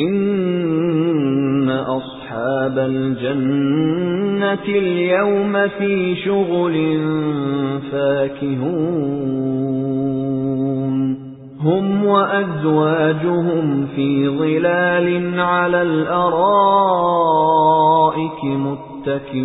إِنَّ أَصْحَابَ الْجَنَّةِ الْيَوْمَ فِي شُغُلٍ فَاكِهُونَ. هُمْ وَأَزْوَاجُهُمْ فِي ظِلَالٍ عَلَى الْأَرَائِكِ مُتَّكِئُونَ.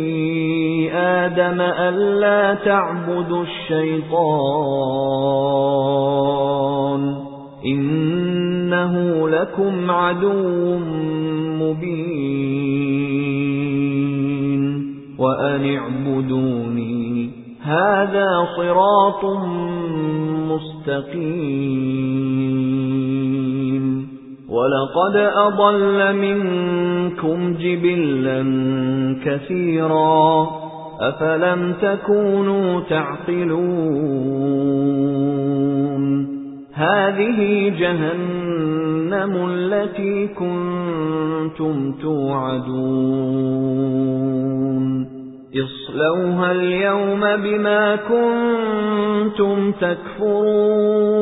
آدَمَ أَلَّا تَعْبُدُوا الشَّيْطَانَ إِنَّهُ لَكُمْ عَدُوٌّ مُّبِينٌ وَأَنِ اعْبُدُونِي هَذَا صِرَاطٌ مُّسْتَقِيمٌ وَلَقَدْ أَضَلَّ مِنكُمْ جِبِلًّا كَثِيرًا أَفَلَمْ تَكُونُوا تَعْقِلُونَ هَذِهِ جَهَنَّمُ الَّتِي كُنتُمْ تُوعَدُونَ اصْلَوْهَا الْيَوْمَ بِمَا كُنتُمْ تَكْفُرُونَ